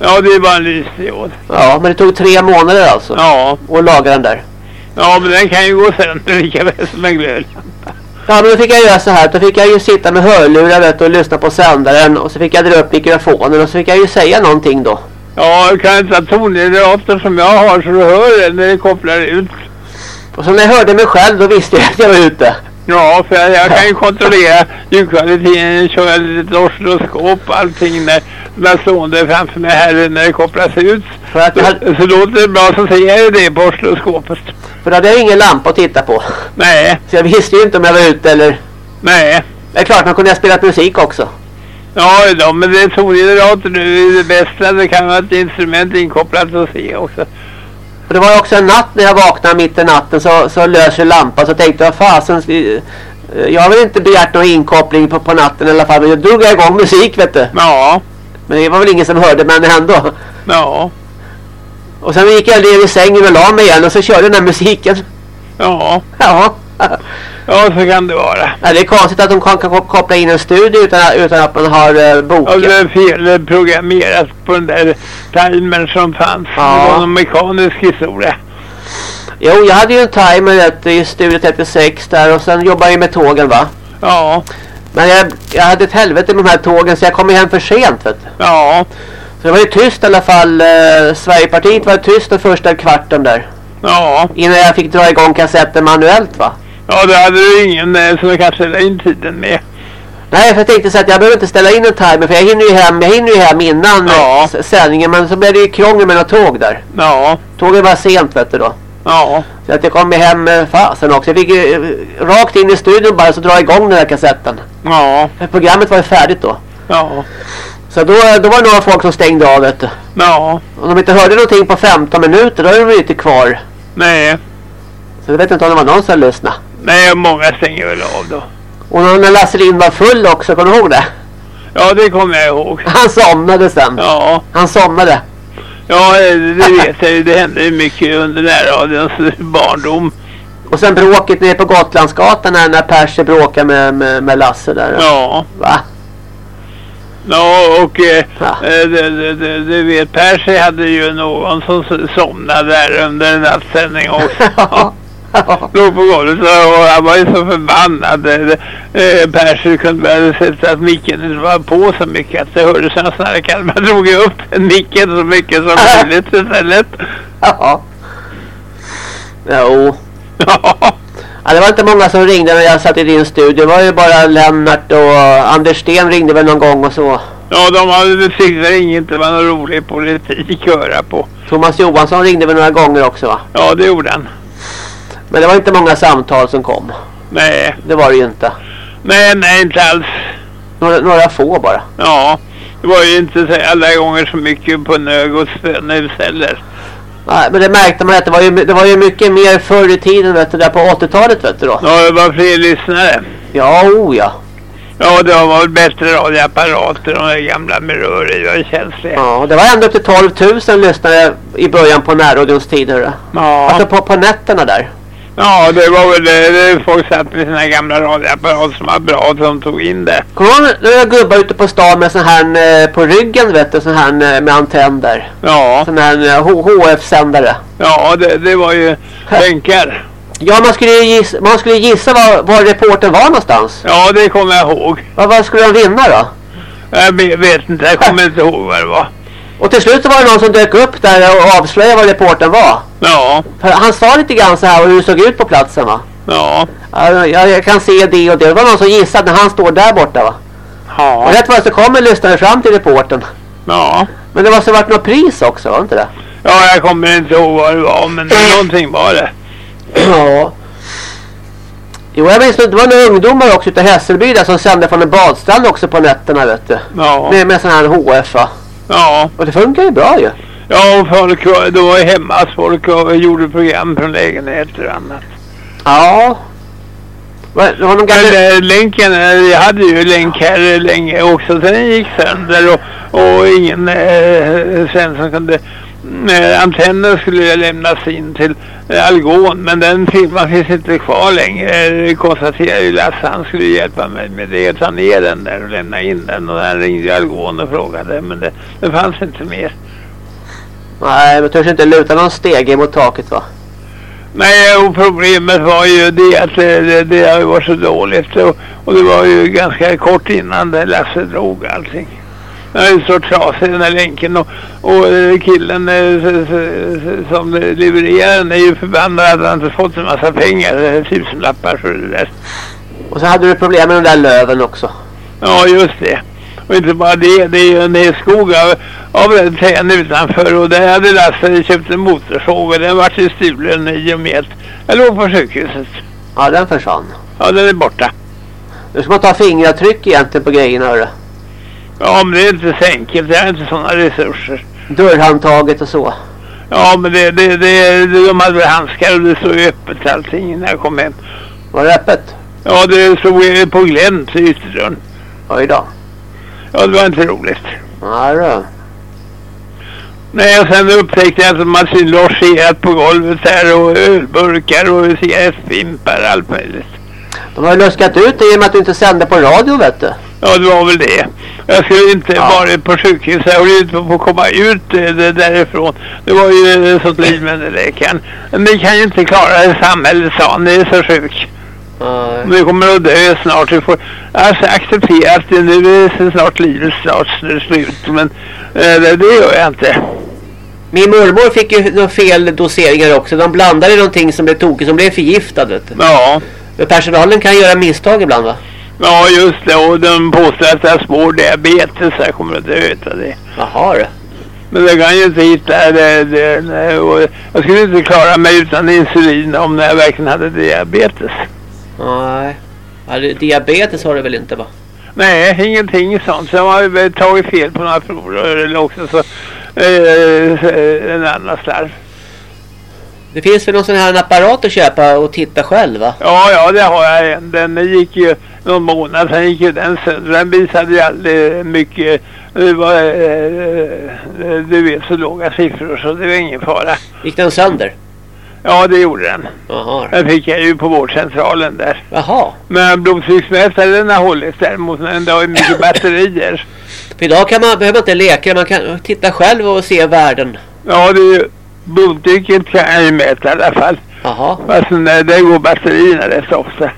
Ja, det är bara en lysdiod. Ja, men det tog tre månader alltså. Ja. Och laga den där. Ja, men den kan ju gå sönder lika väl som en glödlampa. Ja, men då fick jag göra så här. Då fick jag ju sitta med hörlurar vet och lyssna på sändaren. Och så fick jag dra upp mikrofonen och så fick jag ju säga någonting då. Ja, du kan inte ha tongenerator som jag har så du hör det när det kopplar ut. Och så när jag hörde mig själv då visste jag att jag var ute. Ja, för jag, jag kan ju kontrollera ljudkvaliteten, köra lite oscilloskop och allting när när stående framför mig här när det kopplas ut. För att Så, hade, så låter det bra så säger jag ju det på oscilloskopet. för då hade jag ingen lampa att titta på. Nej, Så jag visste ju inte om jag var ute eller... nej. Det är klart man kunde ha spelat musik också. Ja, då, men det är tongenerator nu är det bästa. Det kan vara ett instrument inkopplat och se också. Och det var också en natt när jag vaknade mitt i natten så, så löser lampan så tänkte jag fasen eh, jag har väl inte begärt någon inkoppling på, på natten i alla fall men jag drog igång musik vet du. Ja, Men det var väl ingen som hörde men ändå. ja, Och sen gick jag ner i sängen och la mig igen och så körde den här musiken. ja. Ja. Ja, så kan det vara. Ja, det är konstigt att de kan, kan koppla in en studio utan, utan att man har uh, bokat. Ja, det är fel programmerat på den där timern som fanns. Ja. Det var någon mekanisk historia. Jo, jag hade ju en timer i Studio 36 där och sen jobbade jag med tågen va? Ja. Men jag, jag hade ett helvete med de här tågen så jag kom hem för sent vet du. Ja. Så det var ju tyst i alla fall. Eh, Sverigepartiet var tyst den första kvarten där. Ja. Innan jag fick dra igång kassetten manuellt va? Ja, det hade du ingen eh, som jag kan ställa in tiden med. Nej, för jag tänkte så att jag behöver inte ställa in en timer för jag hinner ju hem, jag hinner ju hem innan ja. sändningen. Men så blev det ju krångel med några tåg där. Ja. Tåget var sent vet du då. Ja. Så att jag kom hem med fasen också. Jag fick ju rakt in i studion bara så dra igång den här kassetten. Ja. För programmet var ju färdigt då. Ja. Så då, då var det några folk som stängde av vet du. Ja. Om de inte hörde någonting på 15 minuter då är de inte kvar. Nej. Så jag vet inte om det var någon som lyssnade. Nej, många stänger väl av då. Och när Lasse Lind var full också, kommer du ihåg det? Ja, det kommer jag ihåg. Han somnade sen. Ja. Han somnade. Ja, det vet jag ju. Det hände ju mycket under närradions barndom. Och sen bråket nere på Gotlandsgatan när, när Perse bråkade med, med, med Lasse där. Ja. Va? Ja, och eh, ja. Det, det, det, det vet Perse hade ju någon som somnade där under en nattsändning också. Låg på golvet och han var ju så förbannad. Eh, Percy kunde väl sätta att micken inte var på så mycket att det hördes när han snarkade. Man drog ju upp micken så mycket som möjligt istället. Ja. Jo. Ja. Ja, det var inte många som ringde när jag satt i din studio. Det var ju bara Lennart och Anders Sten ringde väl någon gång och så. Ja, de hade tyckte inte det var någon rolig politik att höra på. Thomas Johansson ringde väl några gånger också va? Ja, det gjorde han. Men det var inte många samtal som kom. Nej. Det var det ju inte. Nej, nej inte alls. Några, några få bara. Ja, det var ju inte så alla gånger så mycket på Nögots nu heller. Nej, men det märkte man att det var ju, det var ju mycket mer förr i tiden vet du, där på 80-talet vet du då. Ja, det var fler lyssnare. Ja, oh ja. Ja, det var väl bättre radioapparater de där gamla med rör i var känsliga. Ja, det var ändå upp till 12 000 lyssnare i början på närradions tider. Ja. Alltså på, på nätterna där. Ja, det var väl det, det folk satt med sina gamla radioapparater som var bra som tog in det. Kommer du ihåg några gubbar ute på stan med sån här eh, på ryggen vet du, sån här eh, med antenn där? Ja. Sån här HF-sändare. Ja, det, det var ju bänkar. Ja, man skulle gissa, man skulle gissa var, var reporten var någonstans. Ja, det kommer jag ihåg. Ja, vad skulle de vinna då? Jag vet inte, jag kommer inte ihåg vad det var. Och till slut så var det någon som dök upp där och avslöjade vad reporten var. Ja. För han sa lite grann så här hur det såg ut på platsen va? Ja. ja jag kan se det och det. Det var någon som gissade när han står där borta va? Ja. Och rätt vad så kommer lyssnare fram till reporten. Ja. Men det måste ha varit något pris också, var inte det? Ja, jag kommer inte ihåg vad det var, men någonting var det. Ja. Jo, jag minns det var några ungdomar också ute i Hässelby där som sände från en badstrand också på nätterna, vet du. Ja. Med, med sån här HF, va? Ja. Och det funkar ju bra ju. Ja, och folk då var hemma, folk och gjorde program från lägenheter och annat. Ja. Var, var någon gamla... Men äh, länken, jag hade ju länk här länge också, sen gick sönder och, och ingen äh, sen som kunde eh, antennen skulle lämnas in till eh, Algon men den firman finns inte kvar längre. Det konstaterar ju Lasse. Han skulle hjälpa mig med det. Ta ner den där och lämna in den. Och han ringde Algon och frågade men det, det fanns inte mer. Nej men törs inte luta någon steg mot taket va? Nej, och problemet var ju det att det, det, det var så dåligt. Och, och det var ju ganska kort innan Lasse drog allting. Den är så trasig den här länken och, och eh, killen eh, som levererar den är ju förbannad att han inte fått en massa pengar, tusenlappar för det där. Och så hade du problem med den där löven också. Ja, just det. Och inte bara det, det är ju en hel skog av, av tän utanför och där hade Lasse köpt en motorsåg och den vart ju stulen i och med jag låg på sjukhuset. Ja, den försvann. Ja, den är borta. Nu ska man ta fingeravtryck egentligen på grejerna, hörru. Ja, men det är inte så enkelt. Jag har inte sådana resurser. Dörrhandtaget och så. Ja, men det, det, det, de hade handskar och det stod öppet allting när jag kom hem. Var det öppet? Ja, det stod på glänt i ytterdörren. Oj då. Ja, det var inte roligt. Nej då. Nej, och sen upptäckte jag att man hade logerat på golvet här och ölburkar och cigarettfimpar och allt möjligt. De har ju luskat ut det i och med att du inte sände på radio vet du. Ja, det var väl det. Jag skulle inte ja. vara på sjukhus. Jag höll inte få komma ut eh, det därifrån. Det var ju sånt liv med läkaren. Ni kan ju inte klara det samhället, sa han. Ni är så sjuk. Nej. Vi kommer att dö snart. Vi får alltså, acceptera att det nu är snart livet snart slut. Men äh, det, det gör jag inte. Min mormor fick ju fel doseringar också. De blandade någonting som blev tokigt, som blev förgiftad. Vet du. Ja. Men personalen kan göra misstag ibland va? Ja just det och de påstår att jag har svår diabetes. Jag kommer att dö utav det. Jaha du. Men jag kan ju inte hitta det, det, det Jag skulle inte klara mig utan insulin om jag verkligen hade diabetes. Nej. diabetes har du väl inte va? Nej, ingenting sånt. Så jag har tagit fel på några prover eller också så eh, en annan slarv. Det finns väl någon sån här apparat att köpa och titta själv va? Ja, ja det har jag en. Den gick ju någon månad sen gick ju den sönder. Den visade ju aldrig mycket. Det var, eh, du vet så låga siffror så det var ingen fara. Gick den sönder? Ja, det gjorde den. Jaha. Den fick jag ju på vårdcentralen där. Jaha. Men blodtrycksmätaren har hållit däremot, men det har ju mycket batterier. För idag kan man, behöver man inte leka, man kan titta själv och se världen. Ja, det är ju, blodtrycket kan jag ju mäta i alla fall. Jaha. Fast det går batterierna rätt ofta.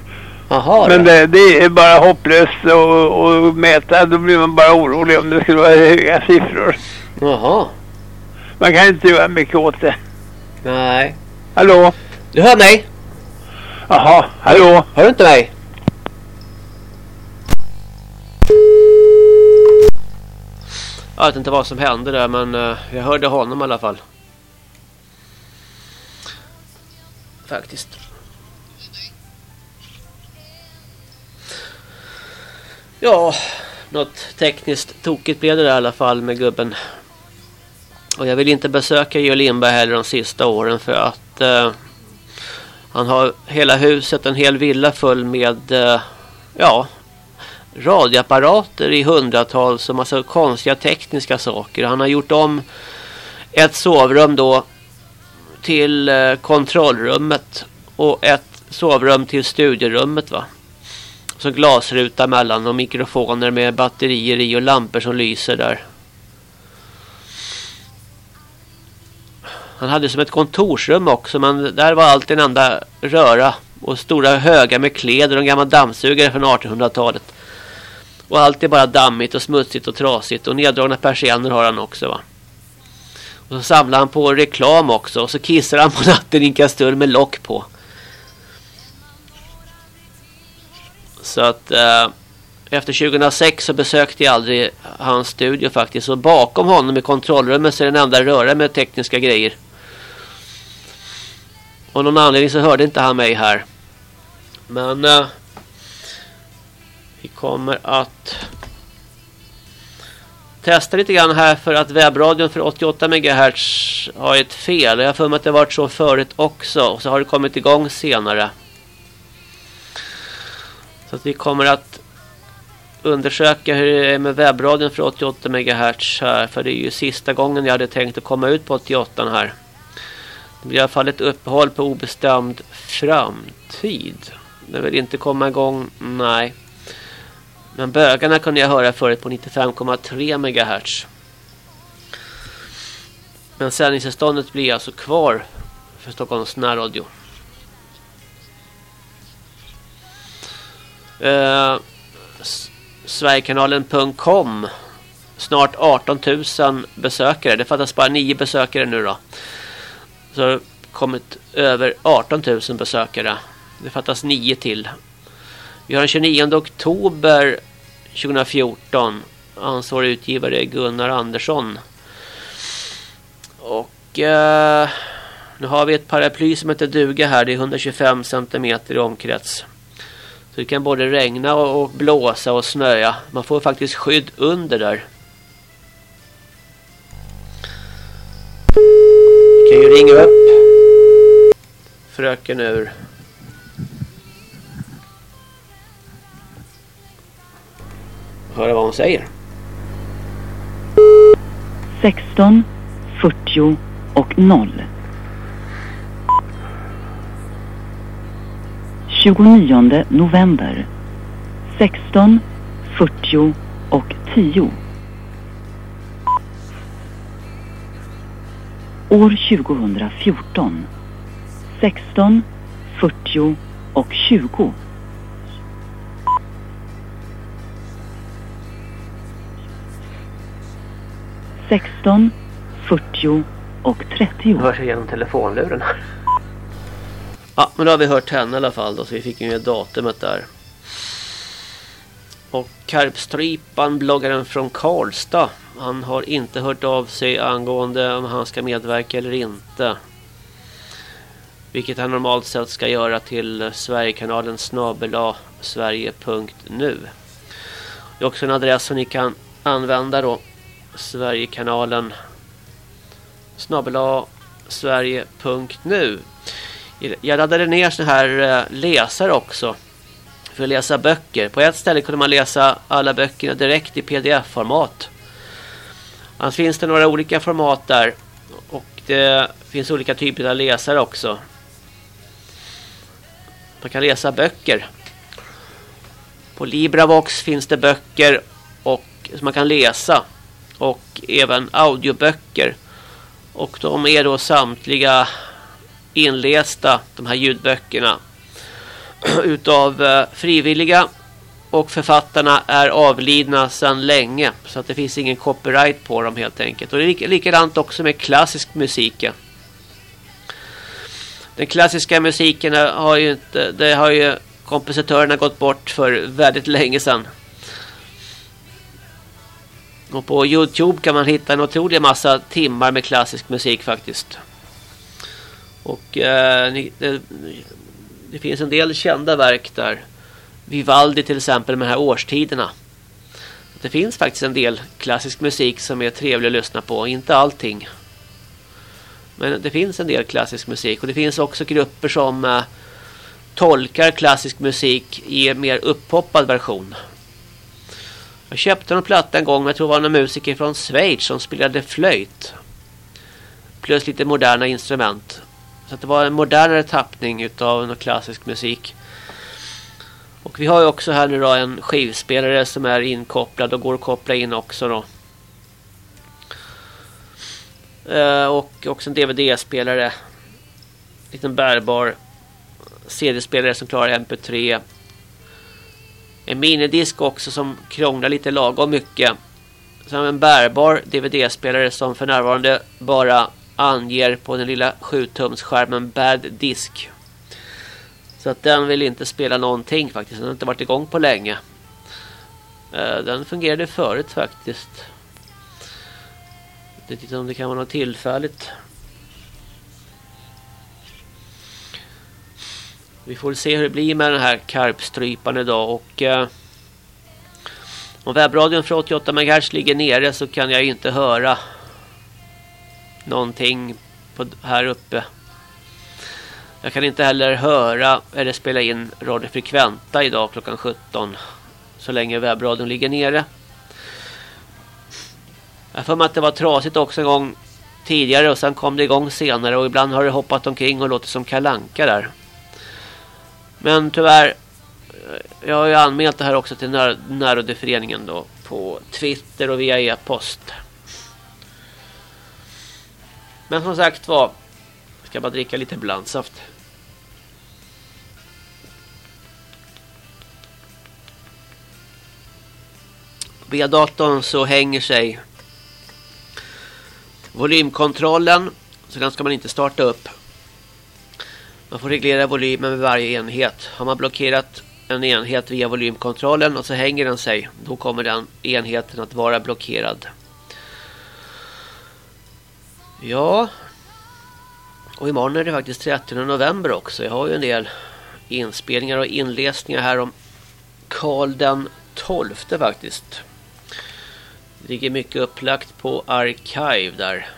Jaha. Men det, det, är bara hopplöst att mäta, då blir man bara orolig om det skulle vara höga siffror. Jaha. Man kan inte göra mycket åt det. Nej. Hallå? Du hör mig? Jaha, hallå? Hör du inte mig? Jag vet inte vad som hände där men uh, jag hörde honom i alla fall. Faktiskt. Ja, något tekniskt tokigt blev det där i alla fall med gubben. Och jag vill inte besöka Georg Lindberg heller de sista åren för att eh, han har hela huset, en hel villa full med eh, ja, radioapparater i hundratals och massa konstiga tekniska saker. Han har gjort om ett sovrum då till eh, kontrollrummet och ett sovrum till studierummet va. Så glasruta mellan och mikrofoner med batterier i och lampor som lyser där. Han hade som ett kontorsrum också men där var allt en enda röra och stora högar med kläder och en gammal dammsugare från 1800-talet. Och allt är bara dammigt och smutsigt och trasigt och neddragna persienner har han också va. Och så samlar han på reklam också och så kissar han på natten i en kastrull med lock på. Så att eh, efter 2006 så besökte jag aldrig hans studio faktiskt. Och bakom honom i kontrollrummet så är det en enda röra med tekniska grejer. Och någon anledning så hörde inte han mig här. Men eh, vi kommer att testa lite grann här för att webbradion för 88 MHz har ett fel. Jag har för mig att det varit så förut också. Och så har det kommit igång senare. Så att vi kommer att undersöka hur det är med webbradion för 88 MHz här. För det är ju sista gången jag hade tänkt att komma ut på 88 här. Det blir i alla fall ett uppehåll på obestämd framtid. Det vill inte komma igång, nej. Men bögarna kunde jag höra förut på 95,3 MHz. Men sändningstillståndet blir alltså kvar för Stockholms närradio. Eh, Sverigekanalen.com Snart 18 000 besökare. Det fattas bara 9 besökare nu då så har det kommit över 18 000 besökare. Det fattas 9 till. Vi har den 29 oktober 2014. Ansvarig utgivare är Gunnar Andersson. Och eh, nu har vi ett paraply som heter duga här. Det är 125 cm i omkrets. Så det kan både regna och blåsa och snöa. Man får faktiskt skydd under där. kan ju ringa upp fröken ur. Höra vad hon säger. 16, 40 och 0. 29 november 16, 40 och 10. År 2014 16, 40 och 20. Sexton, fyrtio och trettio. hörs genom telefonluren här. Ja, men då har vi hört henne i alla fall då, så vi fick ju datumet där. Och Karpstrypan, bloggaren från Karlstad. Han har inte hört av sig angående om han ska medverka eller inte. Vilket han normalt sett ska göra till Sverigekanalen snabela sverige.nu. Det är också en adress som ni kan använda då. Sverigekanalen snabela sverige.nu jag laddade ner så här eh, läsare också för att läsa böcker. På ett ställe kunde man läsa alla böckerna direkt i pdf-format. Annars finns det några olika format där och det finns olika typer av läsare också. Man kan läsa böcker. På LibraVox finns det böcker och som man kan läsa och även audioböcker. Och de är då samtliga inlästa, de här ljudböckerna, utav eh, frivilliga. Och författarna är avlidna sedan länge. Så att det finns ingen copyright på dem helt enkelt. Och det är likadant också med klassisk musik. Den klassiska musiken har ju inte, det har ju kompositörerna gått bort för väldigt länge sedan. Och på Youtube kan man hitta en otrolig massa timmar med klassisk musik faktiskt. Och eh, det, det, finns en del kända verk där. Vivaldi till exempel med de här årstiderna. Det finns faktiskt en del klassisk musik som är trevlig att lyssna på. Inte allting. Men det finns en del klassisk musik. Och det finns också grupper som eh, tolkar klassisk musik i en mer upphoppad version. Jag köpte en platta en gång, men jag tror det var en musiker från Schweiz som spelade flöjt. Plus lite moderna instrument. Så det var en modernare tappning utav någon klassisk musik. Och vi har ju också här nu då en skivspelare som är inkopplad och går att koppla in också då. Eh, och också en DVD-spelare. Liten bärbar CD-spelare som klarar MP3 en minidisk också som krånglar lite lagom mycket. Som en bärbar DVD-spelare som för närvarande bara anger på den lilla 7-tumsskärmen bad disk. Så att den vill inte spela någonting faktiskt. Den har inte varit igång på länge. Eh, den fungerade förut faktiskt. Jag vet inte om det kan vara något tillfälligt. Vi får se hur det blir med den här karpstrypan idag och eh, om webbradion för 88 MHz ligger nere så kan jag inte höra någonting på, här uppe. Jag kan inte heller höra eller spela in radiofrekventa idag klockan 17 så länge webbradion ligger nere. Jag får mig att det var trasigt också en gång tidigare och sen kom det igång senare och ibland har det hoppat omkring och låtit som kalanka där. Men tyvärr, eh, jag har ju anmält det här också till när närrådeföreningen då på Twitter och via e-post. Men som sagt var, ska bara dricka lite blandsaft. Via datorn så hänger sig volymkontrollen så den ska man inte starta upp man får reglera volymen med varje enhet. Har man blockerat en enhet via volymkontrollen och så hänger den sig, då kommer den enheten att vara blockerad. Ja. Och imorgon är det faktiskt 30 november också. Jag har ju en del inspelningar och inläsningar här om Karl den 12 faktiskt. Det ligger mycket upplagt på arkiv där.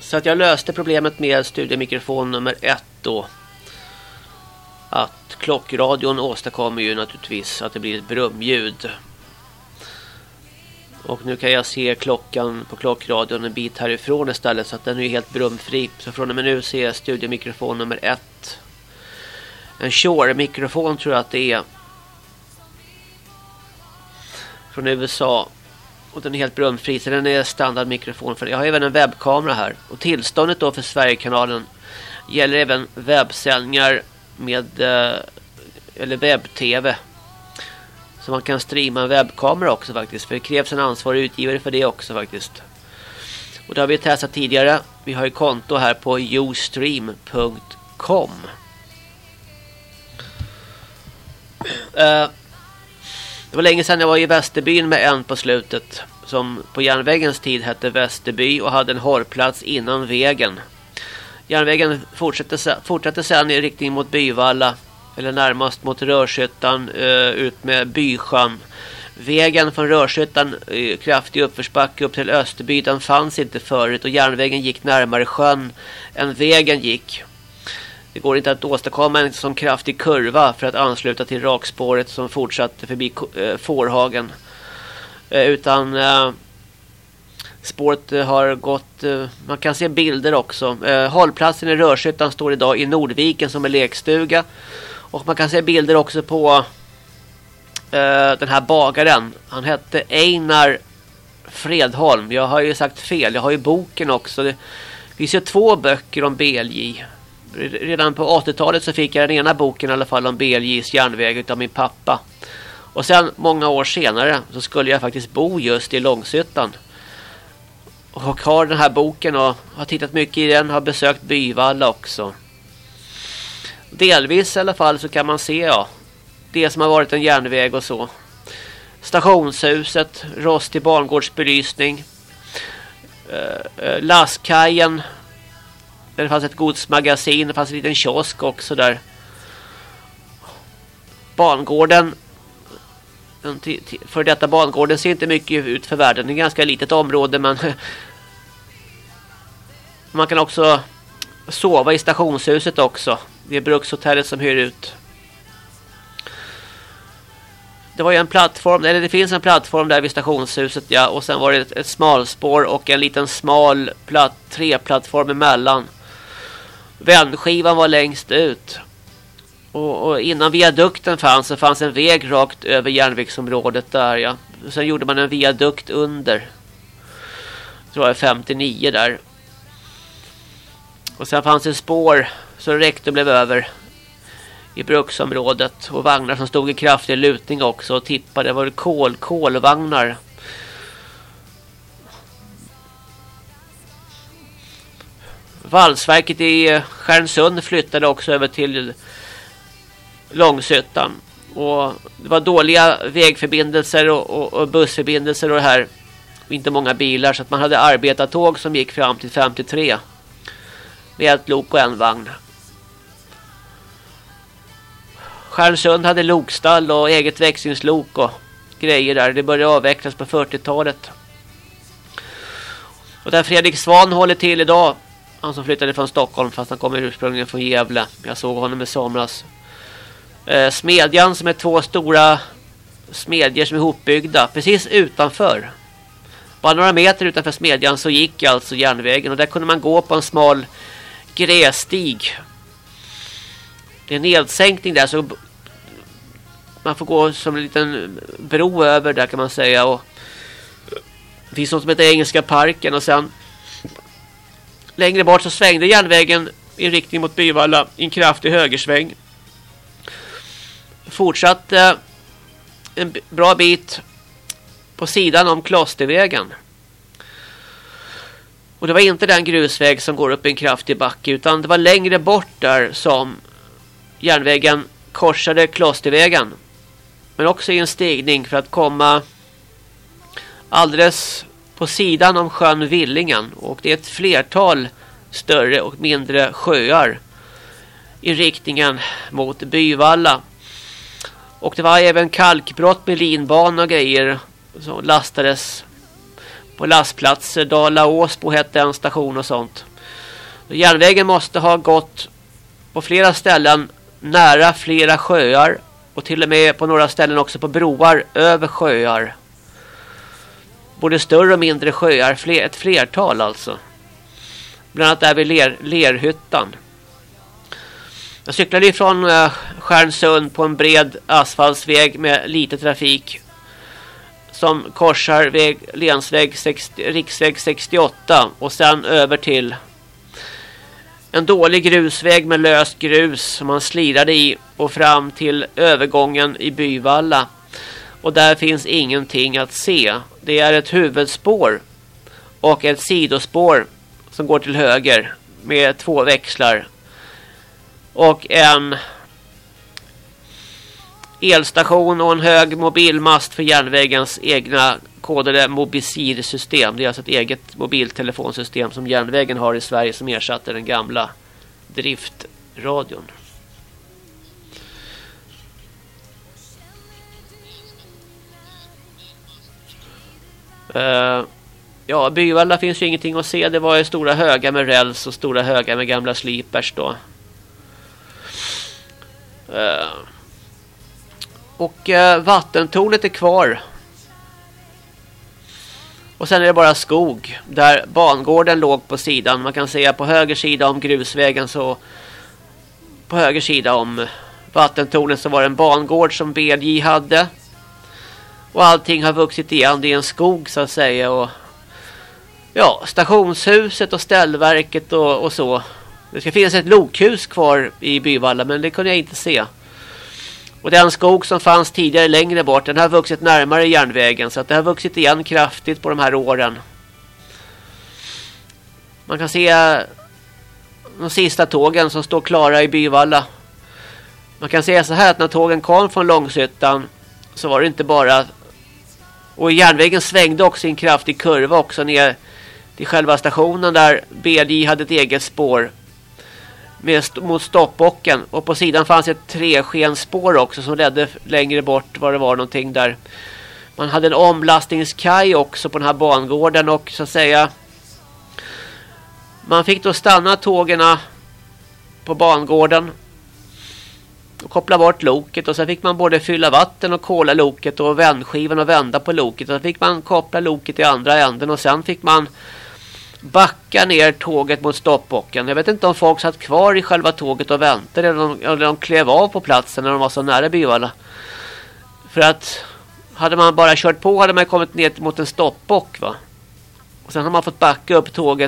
Så att jag löste problemet med studiemikrofon nummer ett då. Att klockradion åstadkommer ju naturligtvis att det blir ett brumljud. Och nu kan jag se klockan på klockradion en bit härifrån istället så att den är helt brumfri. Så från och med nu ser jag studiemikrofon nummer ett. En Shure-mikrofon tror jag att det är. Från USA. Och den är helt brumfri så den är standardmikrofon. För jag har även en webbkamera här. Och tillståndet då för Sverigekanalen gäller även webbsändningar med eh, eller webb-tv. Så man kan streama en webbkamera också faktiskt. För det krävs en ansvarig utgivare för det också faktiskt. Och det har vi testat tidigare. Vi har ju konto här på ustream.com. Eh, det var länge sedan jag var i Västerbyn med en på slutet. Som på järnvägens tid hette Västerby och hade en hållplats innan vägen. Järnvägen fortsatte, fortsatte sedan i riktning mot Byvalla. Eller närmast mot Rörshyttan uh, ut med Bysjön. Vägen från Rörshyttan, eh, kraftig uppförsbacke upp till Österby, den fanns inte förut och järnvägen gick närmare sjön än vägen gick. Det går inte att åstadkomma en sån kraftig kurva för att ansluta till rakspåret som fortsatte förbi eh, Fårhagen. Utan spåret har gått... man kan se bilder också. Hållplatsen i Rörshyttan står idag i Nordviken som är lekstuga. Och man kan se bilder också på eh, den här bagaren. Han hette Einar Fredholm. Jag har ju sagt fel. Jag har ju boken också. Det finns ju två böcker om BLJ redan på 80-talet så fick jag den ena boken i alla fall om BLJs järnväg av min pappa. Och sen många år senare så skulle jag faktiskt bo just i Långshyttan. Och har den här boken och har tittat mycket i den, har besökt Byvalla också. Delvis i alla fall så kan man se ja, det som har varit en järnväg och så. Stationshuset, rostig bangårdsbelysning. Eh, eh, lastkajen, där det fanns ett godsmagasin, det fanns en liten kiosk också där. Bangården för detta bangården ser inte mycket ut för världen. Det är ett ganska litet område men man kan också sova i stationshuset också. Det är brukshotellet som hyr ut. Det var ju en plattform, eller det finns en plattform där vid stationshuset ja. Och sen var det ett, ett smalspår och en liten smal platt, treplattform emellan. Vändskivan var längst ut. Och, och, innan viadukten fanns så fanns en väg rakt över järnvägsområdet där ja. Sen gjorde man en viadukt under. Jag tror jag 59 där. Och sen fanns det spår så rektorn räckte blev över i bruksområdet och vagnar som stod i kraftig lutning också och tippade. Det var kol, kolvagnar. Valsverket i eh, Stjärnsund flyttade också över till Långsötan. Och det var dåliga vägförbindelser och, och, och bussförbindelser och det här. Och inte många bilar så att man hade arbetartåg som gick fram till 53. Med ett lok och en vagn. Stjärnsund hade lokstall och eget växlingslok och grejer där. Det började avvecklas på 40-talet. Och där Fredrik Svan håller till idag han som flyttade från Stockholm fast han kommer ursprungligen från Gävle. Jag såg honom i somras. Eh, smedjan som är två stora smedjor som är ihopbyggda precis utanför. Bara några meter utanför smedjan så gick alltså järnvägen och där kunde man gå på en smal grässtig. Det är en nedsänkning där så man får gå som en liten bro över där kan man säga och det finns något som heter Engelska parken och sen Längre bort så svängde järnvägen i riktning mot Byvalla i en kraftig högersväng. Fortsatte en bra bit på sidan om Klostervägen. Och det var inte den grusväg som går upp i en kraftig backe utan det var längre bort där som järnvägen korsade Klostervägen. Men också i en stigning för att komma alldeles på sidan om sjön Villingen och det är ett flertal större och mindre sjöar i riktningen mot Byvalla. Och det var även kalkbrott med linbana och grejer som lastades på lastplatser. Dala Åsbo hette en station och sånt. Järnvägen måste ha gått på flera ställen nära flera sjöar och till och med på några ställen också på broar över sjöar. Både större och mindre sjöar, fler, ett flertal alltså. Bland annat där vid Ler, Lerhyttan. Jag cyklade ifrån eh, Stjärnsund på en bred asfaltsväg med lite trafik. Som korsar väg, länsväg 60, riksväg 68 och sen över till en dålig grusväg med löst grus som man slirade i och fram till övergången i Byvalla. Och där finns ingenting att se. Det är ett huvudspår och ett sidospår som går till höger med två växlar. Och en elstation och en hög mobilmast för järnvägens egna kodade Mobisir-system. Det är alltså ett eget mobiltelefonsystem som järnvägen har i Sverige som ersatte den gamla driftradion. Uh, ja, Byvalla finns ju ingenting att se. Det var ju stora högar med räls och stora högar med gamla slipers då. Uh, och uh, vattentornet är kvar. Och sen är det bara skog där bangården låg på sidan. Man kan säga på höger sida om grusvägen så på höger sida om vattentornet så var det en bangård som BJ hade. Och allting har vuxit igen. Det är en skog så att säga. Och ja, stationshuset och ställverket och, och så. Det ska finnas ett lokhus kvar i Byvalla men det kunde jag inte se. Och den skog som fanns tidigare längre bort den har vuxit närmare järnvägen så att det har vuxit igen kraftigt på de här åren. Man kan se eh, de sista tågen som står klara i Byvalla. Man kan säga så här att när tågen kom från Långshyttan så var det inte bara och järnvägen svängde också i en kraftig kurva också ner till själva stationen där BJ hade ett eget spår med st mot stoppbocken och på sidan fanns ett treskenspår också som ledde längre bort var det var någonting där. Man hade en omlastningskaj också på den här bangården och så att säga man fick då stanna tågerna på bangården och koppla bort loket och sen fick man både fylla vatten och kola loket och vändskivan och vända på loket och fick man koppla loket i andra änden och sen fick man backa ner tåget mot stoppbocken. Jag vet inte om folk satt kvar i själva tåget och väntade eller de, eller de klev av på platsen när de var så nära Byvalla. För att hade man bara kört på hade man kommit ner mot en stoppbock va. Och sen har man fått backa upp tåget